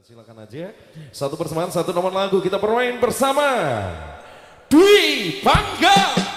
Silakan aja. Satu persamaan, satu nomor lagu kita bermain bersama. Dwi Bangga.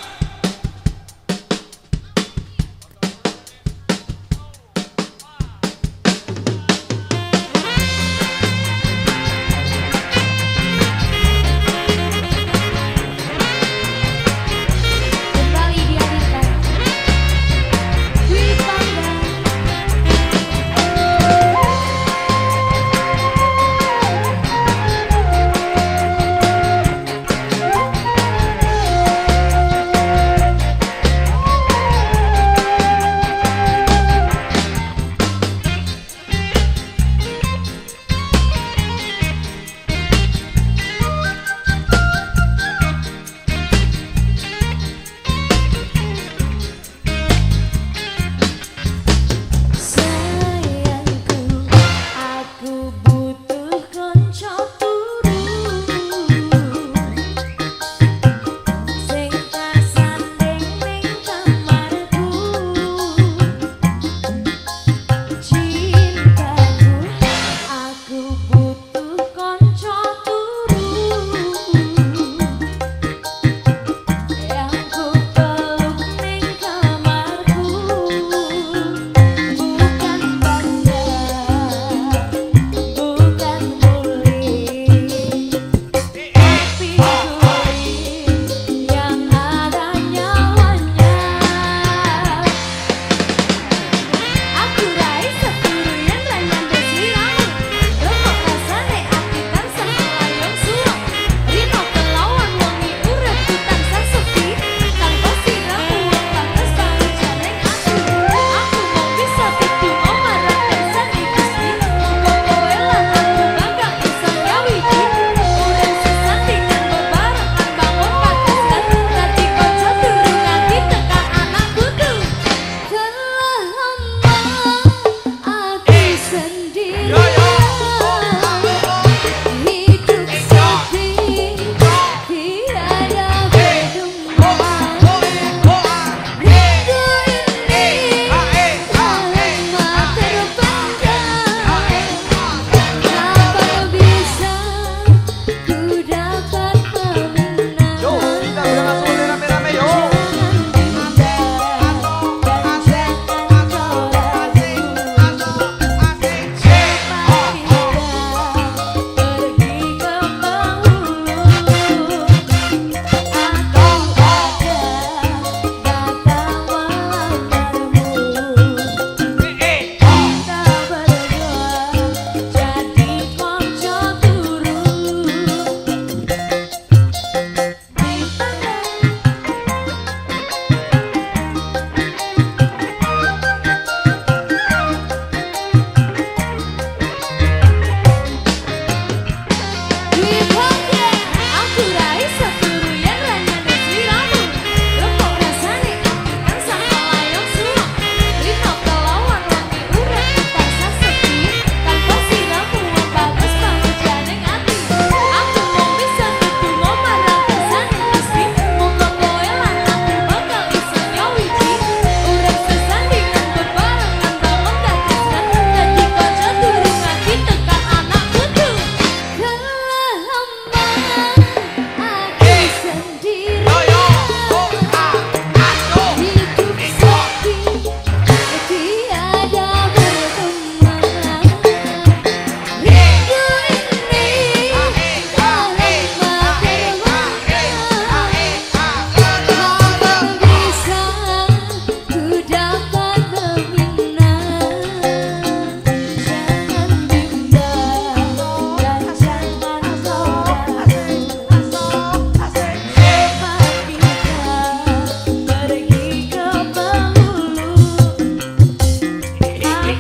indeed.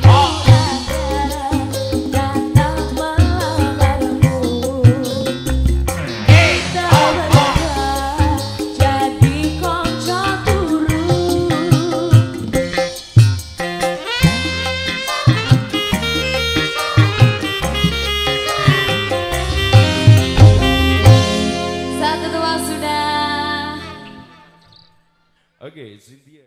Oh.